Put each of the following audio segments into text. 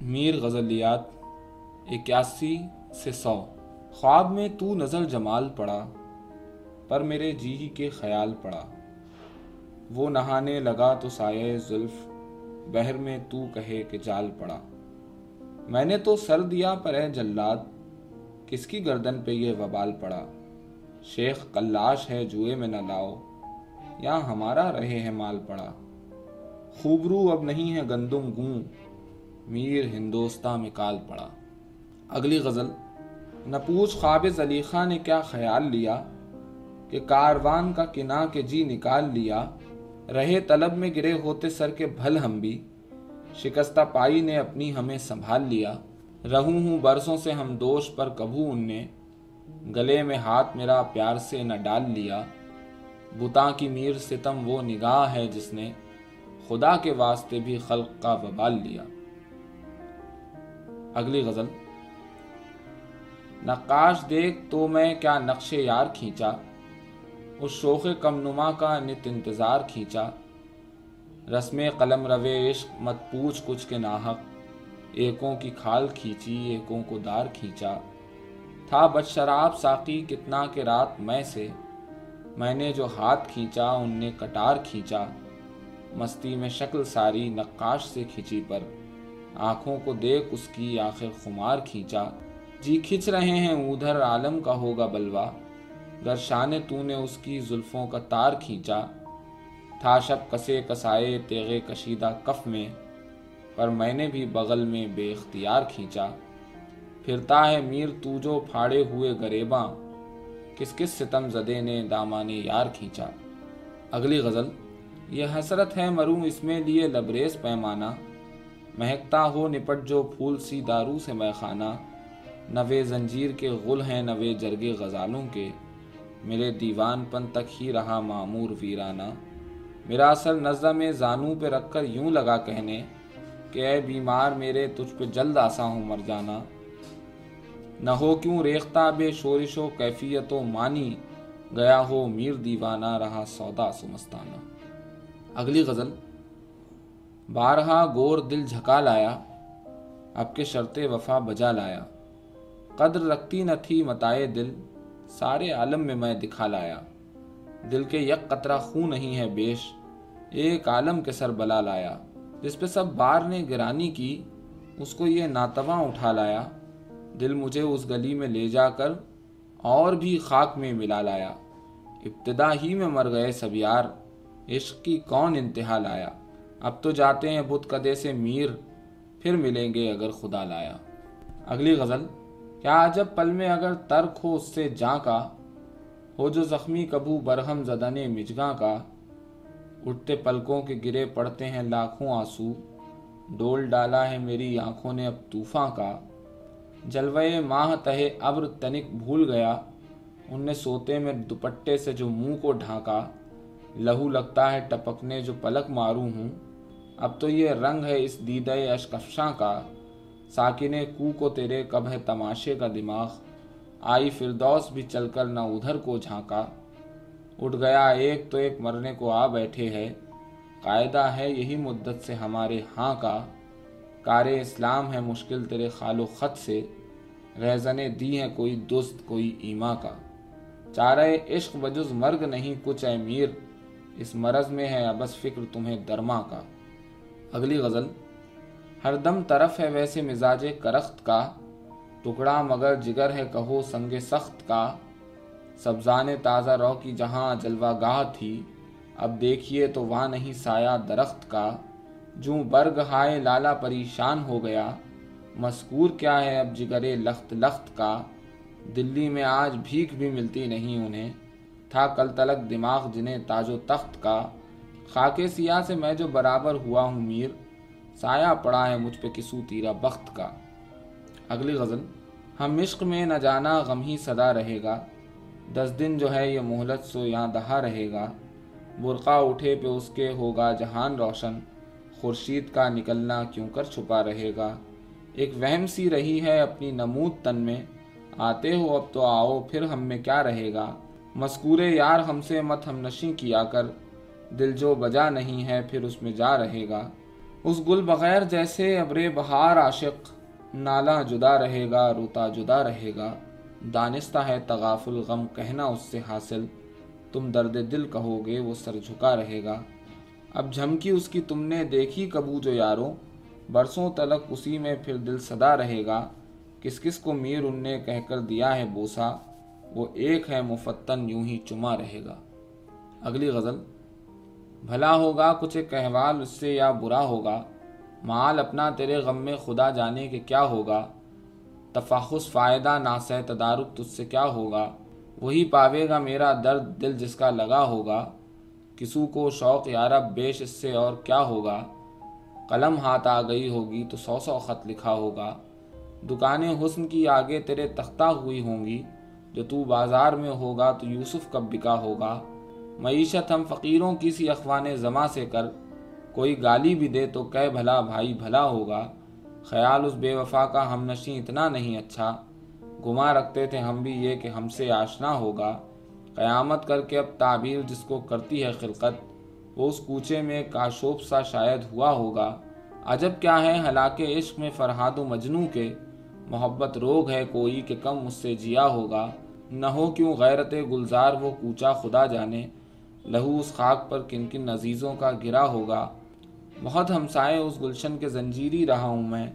میر غزلیات اکیاسی سے سو۔ خواب میں تو نظر جمال پڑا، پر میرے جی ہی کے خیال پڑا۔ وہ نہانے لگا تو سایہ زلف، بہر میں تو کہے کہ جال پڑا۔ میں نے تو سر دیا پر اے جلاد، کس کی گردن پہ یہ وبال پڑا؟ شیخ کلاش ہے جوئے میں نہ لاؤ یا ہمارا رہے ہے مال پڑا۔ خوبرو اب نہیں ہے گندم گوں میر ہندوستان میں کال پڑا۔ اگلی غزل نپوچھ خواب زلیخا نے کیا خیال لیا کہ کاروان کا کنا کے جی نکال لیا، رہے طلب میں گرے ہوتے سر کے بھل ہم بھی، شکستہ پائی نے اپنی ہمیں سنبھال لیا۔ رہوں ہوں برسوں سے ہم دوش پر کبھو ان نے، گلے میں ہاتھ میرا پیار سے نہ ڈال لیا۔ بتا کی میر ستم وہ نگاہ ہے جس نے خدا کے واسطے بھی خلق کا وبال لیا۔ اگلی غزل۔ نقاش دیکھ تو میں کیا نقش یار کھینچا۔ اس شوق کم نما کا نت انتظار کھینچا۔ رسم قلم روے عشق مت پوچھ کچھ کے ناحق۔ ایکوں کی کھال کھینچی، ایکوں کو دار کھینچا۔ تھا بد شراب ساقی کتنا کے رات میں سے۔ میں نے جو ہاتھ کھینچا، ان نے کٹار کھینچا۔ مستی میں شکل ساری نقاش سے کھینچی پر۔ آنکھوں کو دیکھ اس کی آخر خمار کھینچا۔ جی کھچ رہے ہیں، ادھر عالم کا ہوگا بلوا۔ درشان تو نے اس کی زلفوں کا تار کھینچا۔ تھا شب کسے کسائے تیغے کشیدہ کف میں، پر میں نے بھی بغل میں بے اختیار کھینچا۔ پھرتا ہے میر، تو جو پھاڑے ہوئے گریباں۔ کس کس ستم زدے نے دامان یار کھینچا۔ اگلی غزل، یہ حسرت ہے مروں، اس میں لیے لبریز پیمانہ۔ مہکتا ہو نپٹ جو پھول سی دارو سے میں خانہ۔ نوے زنجیر کے غل ہیں، نوے جرگے غزالوں کے۔ میرے دیوان پن تک ہی رہا معمور ویرانہ۔ میرا اصل نظم میں زانوں پہ رکھ کر یوں لگا کہنے کہ اے بیمار میرے تجھ پہ جلد آسا ہوں مر جانا۔ نہ ہو کیوں ریختہ بے شورش و کیفیت و مانی گیا ہو میر دیوانہ رہا سودا سمستانہ۔ اگلی غزل۔ بارہا گور دل جھکا لایا، اب کے شرط وفا بجا لایا۔ قدر رکھتی نہ تھی متائے دل، سارے عالم میں میں دکھا لایا۔ دل کے یک قطرہ خون نہیں ہے بیش، ایک عالم کے سر بلا لایا۔ جس پہ سب بار نے گرانی کی، اس کو یہ ناتواں اٹھا لایا۔ دل مجھے اس گلی میں لے جا کر اور بھی خاک میں ملا لایا۔ ابتدا ہی میں مر گئے سب یار، عشق کی کون انتہا لایا۔ اب تو جاتے ہیں بت کدے سے میر، پھر ملیں گے اگر خدا لایا۔ اگلی غزل، کیا عجب پل میں اگر ترک ہو اس سے جاں کا، ہو جو زخمی کبو برہم زدنے مجگاں کا۔ اٹھتے پلکوں کے گرے پڑتے ہیں لاکھوں آنسو، ڈول ڈالا ہے میری آنکھوں نے اب طوفاں کا۔ جلوے ماہ تہے ابر تنک بھول گیا، ان نے سوتے میں دوپٹے سے جو منہ کو ڈھانکا۔ لہو لگتا ہے ٹپکنے جو پلک ماروں ہوں۔ اب تو یہ رنگ ہے اس دیدہ اشکفشاں کا۔ ساکن کو کو تیرے کب ہے تماشے کا دماغ۔ آئی فردوس بھی چل کر نہ ادھر کو جھانکا۔ اٹھ گیا ایک تو ایک مرنے کو آ بیٹھے ہے۔ قاعدہ ہے یہی مدت سے ہمارے ہاں کا۔ کار اسلام ہے مشکل تیرے خال و خط سے۔ رہزنے دی ہیں کوئی دوست کوئی ایما کا۔ چارہ عشق بجز مرگ نہیں، کچھ اے میر۔ اس مرض میں ہے ابس فکر تمہیں درما کا۔ اگلی غزل، ہر دم طرف ہے ویسے مزاج کرخت کا، ٹکڑا مگر جگر ہے کہو سنگ سخت کا۔ سبزان تازہ رو کی جہاں جلوہ گاہ تھی، اب دیکھیے تو وہاں نہیں سایہ درخت کا۔ جو برگ ہائے لالا پریشان ہو گیا، مذکور کیا ہے اب جگرے لخت لخت کا۔ دلی میں آج بھیک بھی ملتی نہیں انہیں، تھا کل تلک دماغ جنہیں تاج و تخت کا۔ خاک سیاہ سے میں جو برابر ہوا ہوں میر، سایہ پڑا ہے مجھ پہ کسو تیرا بخت کا۔ اگلی غزل، ہم عشق میں نہ جانا غم ہی صدا رہے گا۔ دس دن جو ہے یہ مہلت سو یہاں دہا رہے گا۔ برقع اٹھے پہ اس کے ہوگا جہان روشن۔ خورشید کا نکلنا کیوں کر چھپا رہے گا؟ ایک وہم سی رہی ہے اپنی نمود تن میں۔ آتے ہو اب تو آؤ، پھر ہم میں کیا رہے گا؟ مذکور یار ہم سے مت ہم نشیں کیا کر۔ دل جو بجا نہیں ہے پھر اس میں جا رہے گا۔ اس گل بغیر جیسے ابر بہار عاشق نالا جدا رہے گا، روتا جدا رہے گا۔ دانستہ ہے تغافل غم، کہنا اس سے حاصل۔ تم درد دل کہو گے، وہ سر جھکا رہے گا۔ اب جھمکی اس کی تم نے دیکھی کبو جو یاروں برسوں تلک اسی میں پھر دل صدا رہے گا۔ کس کس کو میر ان نے کہہ کر دیا ہے بوسا۔ وہ ایک ہے مفتن، یوں ہی چما رہے گا۔ اگلی غزل۔ بھلا ہوگا کچھ ایک احوال اس سے یا برا ہوگا۔ مال اپنا تیرے غم میں خدا جانے کے کیا ہوگا۔ تفاخص فائدہ، ناسہ تدارک تجھ سے کیا ہوگا۔ وہی پاوے گا میرا درد دل جس کا لگا ہوگا۔ کسو کو شوق یارب بیش اس سے اور کیا ہوگا۔ قلم ہاتھ آ گئی ہوگی تو سو سو خط لکھا ہوگا۔ دکانیں حسن کی آگے تیرے تختہ ہوئی ہوں گی۔ جو تو بازار میں ہوگا تو یوسف کب بکا ہوگا۔ معیشت ہم فقیروں کی سی اخوان زماں سے کر، کوئی گالی بھی دے تو کہہ بھلا بھائی بھلا ہوگا، خیال اس بے وفا کا ہم نشیں اتنا نہیں اچھا۔ گما رکھتے تھے ہم بھی یہ کہ ہم سے آشنا ہوگا۔ قیامت کر کے اب تعبیر جس کو کرتی ہے خلقت، وہ اس کوچے میں کاشوپ سا شاید ہوا ہوگا۔ عجب کیا ہے ہلاک عشق میں فرحاد و مجنو کے۔ محبت روگ ہے کوئی کہ کم اس سے جیا ہوگا۔ نہ ہو کیوں غیرت گلزار وہ کوچا خدا جانے۔ لہو اس خاک پر کن کن عزیزوں کا گرا ہوگا۔ بہت ہمسائے اس گلشن کے زنجیری رہا ہوں میں۔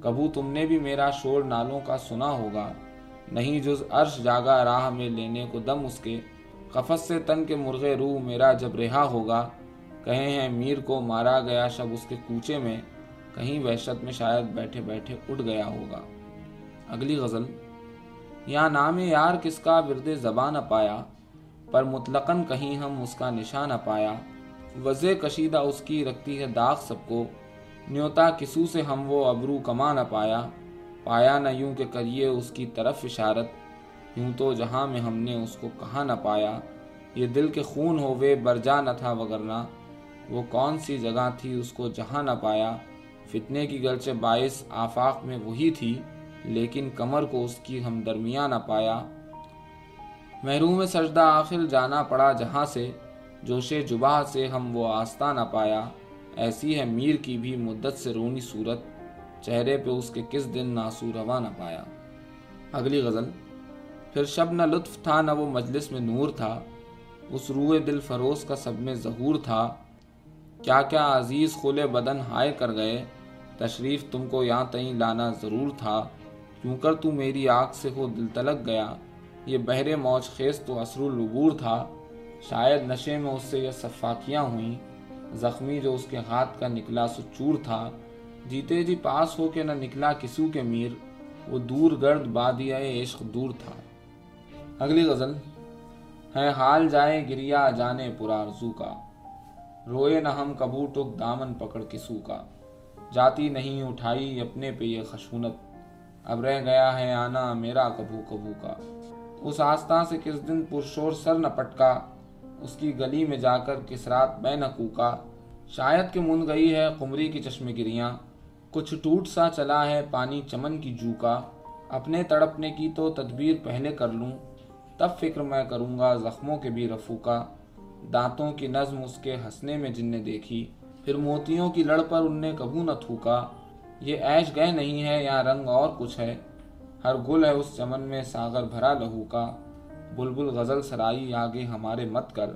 کبو تم نے بھی میرا شور نالوں کا سنا ہوگا۔ نہیں جز عرش جاگا راہ میں لینے کو دم اس کے۔ قفص سے تن کے مرغے روح میرا جب رہا ہوگا۔ کہے ہیں میر کو مارا گیا شب اس کے کوچے میں۔ کہیں وحشت میں شاید بیٹھے بیٹھے اٹھ گیا ہوگا۔ اگلی غزل۔ یا نام یار کس کا ورد زبان پایا پر مطلقاً کہیں ہم اس کا نشان پایا۔ وضع کشیدہ اس کی رکھتی ہے داغ سب کو۔ نیوتا کسو سے ہم وہ ابرو کما نہ پایا۔ پایا نہ یوں کہ کریے اس کی طرف اشارت۔ یوں تو جہاں میں ہم نے اس کو کہاں نہ پایا۔ یہ دل کے خون ہووے، برجا نہ تھا وگرنا وہ کون سی جگہ تھی اس کو جہاں نہ پایا۔ فتنے کی گرچہ باعث آفاق میں وہی تھی، لیکن کمر کو اس کی ہم درمیاں نہ پایا۔ محروم سجدہ آخر جانا پڑا جہاں سے، جوش جباہ سے ہم وہ آستہ نہ پایا۔ ایسی ہے میر کی بھی مدت سے رونی صورت، چہرے پہ اس کے کس دن ناسو روا نہ پایا۔ اگلی غزل، پھر شب نہ لطف تھا نہ وہ مجلس میں نور تھا، اس روئے دل فروز کا سب میں ظہور تھا۔ کیا کیا عزیز خول بدن ہائے کر گئے، تشریف تم کو یہاں تئیں لانا ضرور تھا۔ کیوں کر تو میری آنکھ سے ہو دل تلک گیا۔ یہ بہرے موج خیز تو اثر العبور تھا، شاید نشے میں اس سے یہ صفاقیاں ہوئیں۔ زخمی جو اس کے ہاتھ کا نکلا سو چور تھا۔ جیتے جی پاس ہو کے نہ نکلا کسو کے میر، وہ دور گرد بادیا عشق دور تھا۔ اگلی غزل، ہے حال جائے گریا جانے پرارزو کا۔ روئے نہ ہم کبو ٹک دامن پکڑ کسو کا۔ جاتی نہیں اٹھائی اپنے پہ یہ خشونت۔ اب رہ گیا ہے آنا میرا کبو کبو کا۔ اس آستان سے کس دن پرشور سر نہ پٹکا، اس کی گلی میں جا کر کس رات بے نہ کوکا۔ شاید کہ من گئی ہے قمری کی چشم گریاں۔ کچھ ٹوٹ سا چلا ہے پانی چمن کی جو کا اپنے تڑپنے کی تو تدبیر پہلے کر لوں، تب فکر میں کروں گا زخموں کے بھی رفو کا دانتوں کی نظم اس کے ہنسنے میں جن نے دیکھی، پھر موتیوں کی لڑ پر ان نے کبو نہ تھوکا۔ یہ ایش گئے نہیں ہے یا رنگ اور کچھ ہے۔ ہر گل ہے اس چمن میں ساغر بھرا لہو کا۔ بلبل غزل سرائی آگے ہمارے مت کر۔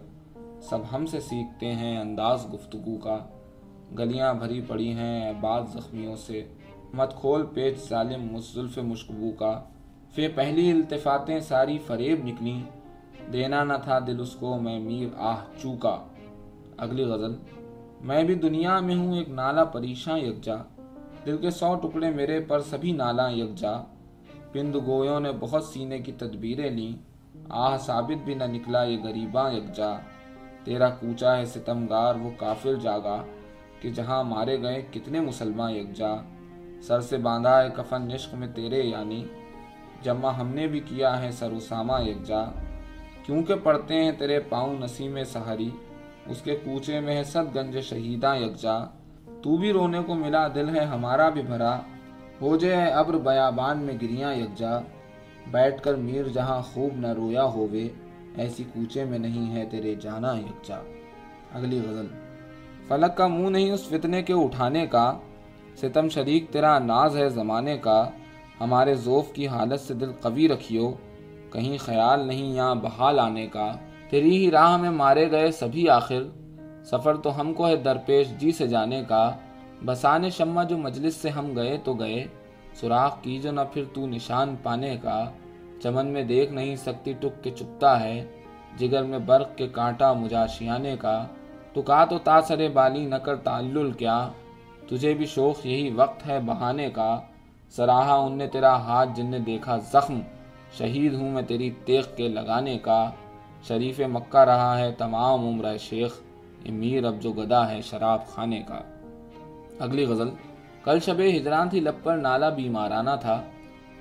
سب ہم سے سیکھتے ہیں انداز گفتگو کا۔ گلیاں بھری پڑی ہیں بعض زخمیوں سے۔ مت کھول پیچ ظالم مزلف مشکبو کا۔ پھر پہلی التفاتیں ساری فریب نکلیں دینا نہ تھا دل اس کو میں میر آہ چوکا اگلی غزل۔ میں بھی دنیا میں ہوں ایک نالا پریشاں یکجا۔ دل کے سو ٹکڑے میرے پر سبھی نالا یکجا۔ پند گویوں نے بہت سینے کی تدبیریں لیں۔ آہ، ثابت بھی نہ نکلا یہ غریباں یکجا تیرا کوچا ہے ستمگار، وہ کافر جاگا کہ جہاں مارے گئے کتنے مسلمان یکجا سر سے باندھا ہے کفن نشق میں تیرے یعنی جمع ہم نے بھی کیا ہے سر اسامہ یکجا کیونکہ پڑھتے ہیں تیرے پاؤں نسیم سہری اس کے کوچے میں ہے ست گنج شہیداں یکجا تو بھی رونے کو ملا، دل ہے ہمارا بھی بھرا۔ ہو جائے ابر بیابان میں گریاں یکجا، بیٹھ کر میر جہاں خوب نہ رویا ہووے، ایسی کوچے میں نہیں ہے تیرے جانا یکجا۔ اگلی غزل۔ فلک کا منہ نہیں اس فتنے کے اٹھانے کا، ستم شریک تیرا ناز ہے زمانے کا۔ ہمارے ذوف کی حالت سے دل قوی رکھیو، کہیں خیال نہیں یہاں بحال آنے کا۔ تیری ہی راہ میں مارے گئے سبھی آخر، سفر تو ہم کو ہے درپیش جی سے جانے کا۔ بسانے شمع جو مجلس سے ہم گئے تو گئے، سوراخ کی جو نہ پھر تو نشان پانے کا۔ چمن میں دیکھ نہیں سکتی ٹک کے چپتا ہے، جگر میں برق کے کانٹا مجاشیانے کا۔ ٹکا تو تاثر بالی نہ کر تعلل کیا، تجھے بھی شوق یہی وقت ہے بہانے کا۔ سراہا ان نے تیرا ہاتھ جن نے دیکھا زخم، شہید ہوں میں تیری تیغ کے لگانے کا۔ شریف مکہ رہا ہے تمام عمر شیخ، امیر اب جو گدا ہے شراب خانے کا۔ اگلی غزل، کل شب ہجران تھی، لب پر نالا بیمارانہ تھا۔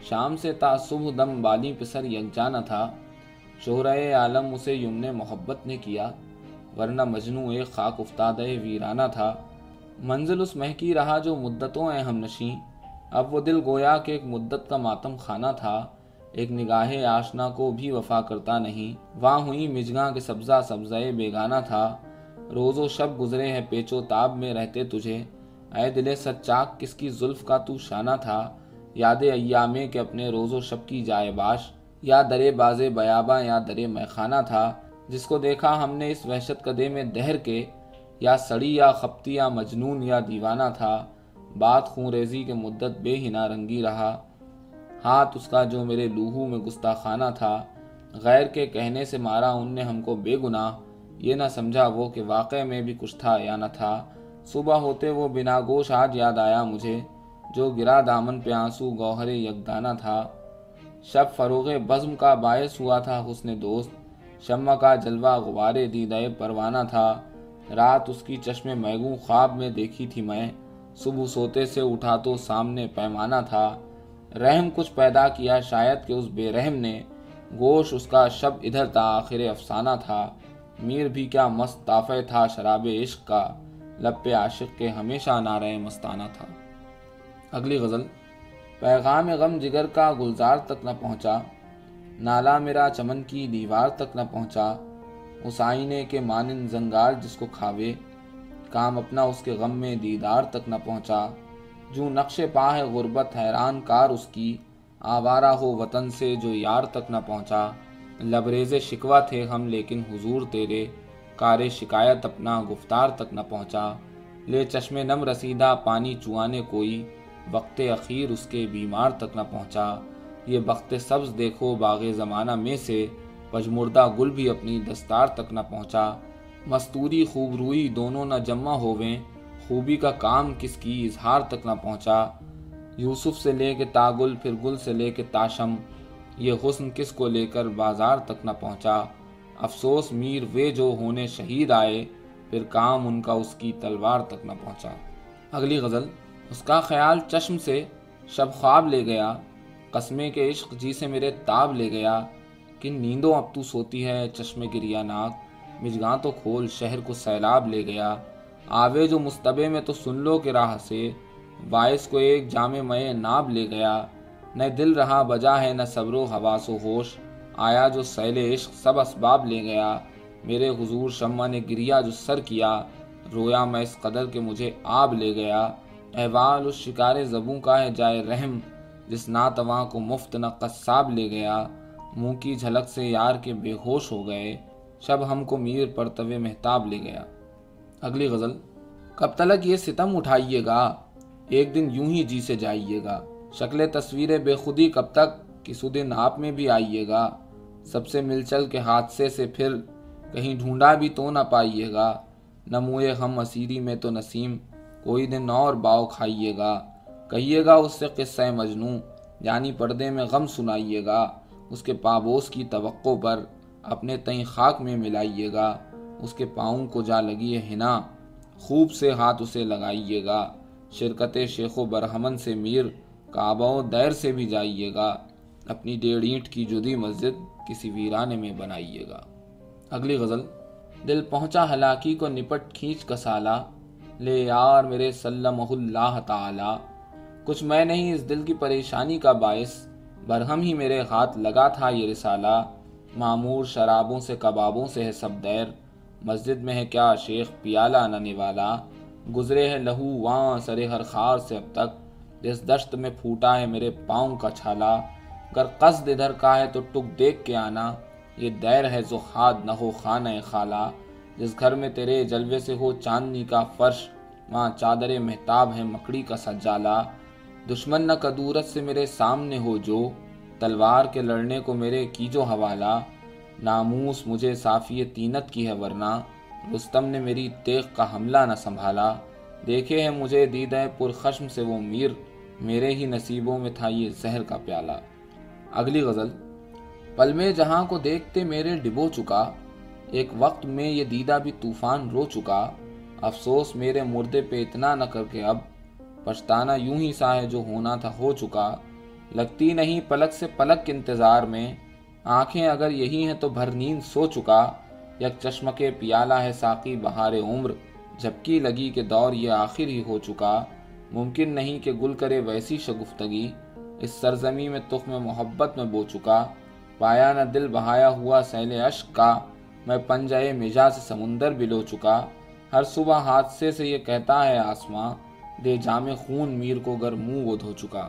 شام سے تا صبح دم بالی پسر یکجانا تھا۔ شہرہ عالم اسے یمن محبت نے کیا، ورنہ مجنو ایک خاک افتاد ویرانہ تھا۔ منزل اس مہکی رہا جو مدتوں اے ہم نشیں۔ اب وہ دل گویا کہ ایک مدت کا ماتم خانہ تھا۔ ایک نگاہ آشنا کو بھی وفا کرتا نہیں۔ وہاں ہوئی مجگاں کے سبزہ سبزے بیگانہ تھا۔ روز و شب گزرے ہیں پیچو تاب میں رہتے تجھے۔ اے دل سچاک کس کی زلف کا تو شانہ تھا؟ یاد ایامے کے اپنے روز و شب کی جائے باش، یا درے باز بیاباں، یا درے میخانہ تھا۔ جس کو دیکھا ہم نے اس وحشت کدے میں دہر کے، یا سڑی، یا خپتی، یا مجنون، یا دیوانہ تھا۔ بات خون ریزی کے مدت بے ہنا رنگی رہا۔ ہاتھ اس کا جو میرے لوہو میں گستاخانہ تھا۔ غیر کے کہنے سے مارا ان نے ہم کو بے گناہ۔ یہ نہ سمجھا وہ کہ واقع میں بھی کچھ تھا یا نہ تھا۔ صبح ہوتے وہ بنا گوش آج یاد آیا مجھے، جو گرا دامن پہ آنسو، گوہر یکدانہ تھا۔ شب فروغ بزم کا باعث ہوا تھا حسن دوست۔ شمع کا جلوہ غبارے دیدے پروانہ تھا۔ رات اس کی چشم میگوں خواب میں دیکھی تھی میں۔ صبح سوتے سے اٹھا تو سامنے پیمانہ تھا۔ رحم کچھ پیدا کیا شاید کہ اس بے رحم نے۔ گوش اس کا شب ادھر تا آخر افسانہ تھا۔ میر بھی کیا مست تافع تھا شراب عشق کا۔ لب پہ عاشق کے ہمیشہ نعرہ مستانہ تھا۔ اگلی غزل، پیغام غم جگر کا گلزار تک نہ پہنچا، نالا میرا چمن کی دیوار تک نہ پہنچا، اس آئینے کے مانن زنگار جس کو کھاوے، کام اپنا اس کے غم میں دیدار تک نہ پہنچا۔ جو نقش پا ہے غربت حیران کار اس کی، آوارہ ہو وطن سے جو یار تک نہ پہنچا۔ لبریز شکوہ تھے ہم لیکن حضور تیرے۔ کار شکایت اپنا گفتار تک نہ پہنچا۔ لے چشم نم رسیدہ پانی چوانے کوئی، وقت اخیر اس کے بیمار تک نہ پہنچا۔ یہ بخت سبز دیکھو باغ زمانہ میں سے، پجمردہ گل بھی اپنی دستار تک نہ پہنچا۔ مستوری خوب روئی دونوں نہ جمع ہوویں، خوبی کا کام کس کی اظہار تک نہ پہنچا۔ یوسف سے لے کے تاگل پھر گل سے لے کے تاشم، یہ حسن کس کو لے کر بازار تک نہ پہنچا۔ افسوس میر وے جو ہونے شہید آئے، پھر کام ان کا اس کی تلوار تک نہ پہنچا۔ اگلی غزل، اس کا خیال چشم سے شب خواب لے گیا، قسمے کے عشق جی سے میرے تاب لے گیا۔ کن نیندوں اب تو سوتی ہے چشم گریا ناک، مجگاں تو کھول شہر کو سیلاب لے گیا۔ آوے جو مستبے میں تو سن لو کے راہ سے باعث کو ایک جامع مئے ناب لے گیا۔ نہ دل رہا بجا ہے، نہ صبر و حواس و ہوش۔ آیا جو سیل عشق سب اسباب لے گیا، میرے حضور شمع نے گریا جو سر کیا، رویا میں اس قدر کے مجھے آب لے گیا۔ احوال اس شکار زبوں کا ہے جائے رحم، جس ناتواں کو مفت نہ قصاب لے گیا۔ منہ کی جھلک سے یار کے بے ہوش ہو گئے، شب ہم کو میر پر طوے محتاب لے گیا۔ اگلی غزل، کب تلک یہ ستم اٹھائیے گا، ایک دن یوں ہی جی سے جائیے گا۔ شکل تصویر بے خودی کب تک کس دن آپ میں بھی آئیے گا۔ سب سے مل چل کے حادثے سے پھر کہیں ڈھونڈا بھی تو نہ پائیے گا۔ نہ موئے ہم اسیری میں تو نسیم، کوئی دن اور باؤ کھائیے گا۔ کہیے گا اس سے قصہ مجنو یعنی پردے میں غم سنائیے گا۔ اس کے پابوس کی توقع پر اپنے تئیں خاک میں ملائیے گا۔ اس کے پاؤں کو جا لگی ہنا، خوب سے ہاتھ اسے لگائیے گا۔ شرکت شیخ و برہمن سے میر، کعبہ و دیر سے بھی جائیے گا۔ اپنی ڈیڑھ اینٹ کی جدی مسجد کسی ویرانے میں بنائیے گا۔ اگلی غزل، دل پہنچا ہلاکی کو نپٹ کھینچ کا سالہ لے یار میرے سلم اللہ تعالی۔ کچھ میں نہیں اس دل کی پریشانی کا باعث، برہم ہی میرے ہاتھ لگا تھا یہ رسالہ۔ معمور شرابوں سے کبابوں سے ہے سب دیر، مسجد میں ہے کیا شیخ پیالہ نہ نوالا۔ گزرے ہے لہو وہاں سرے ہر خار سے اب تک، جس دشت میں پھوٹا ہے میرے پاؤں کا چھالا۔ گر قصد ادھر کا ہے تو ٹک دیکھ کے آنا۔ یہ دیر ہے زخاد، نہ ہو خانہ خالہ۔ جس گھر میں تیرے جلوے سے ہو چاندنی کا فرش، وہاں چادر محتاب ہے مکڑی کا سجالہ دشمن نہ کدورت سے میرے سامنے ہو جو، تلوار کے لڑنے کو میرے کی جو حوالہ۔ ناموس مجھے صافی تینت کی ہے ورنہ۔ رستم نے میری تیغ کا حملہ نہ سنبھالا۔ دیکھے ہیں مجھے دیدہ پرخشم سے وہ میر۔ میرے ہی نصیبوں میں تھا یہ زہر کا پیالہ۔ اگلی غزل۔ پل میں جہاں کو دیکھتے میرے ڈبو چکا، ایک وقت میں یہ دیدہ بھی طوفان رو چکا۔ افسوس میرے مردے پہ اتنا نہ کر کے اب، پچھتانا یوں ہی سا ہے جو ہونا تھا ہو چکا۔ لگتی نہیں پلک سے پلک کے انتظار میں، آنکھیں اگر یہی ہیں تو بھر نیند سو چکا۔ یک چشم کے پیالہ ہے ساقی بہار عمر جبکی لگی کہ دور یہ آخر ہی ہو چکا۔ ممکن نہیں کہ گل کرے ویسی شگفتگی۔ اس سرزمی میں تخم محبت میں بو چکا۔ پایا نہ دل بہایا ہوا سیل عشق کا میں پنجائے مجا سے سمندر بلو چکا۔ ہر صبح حادثے سے یہ کہتا ہے آسماں، دے جام خون میر کو گر منہ وہ دھو چکا۔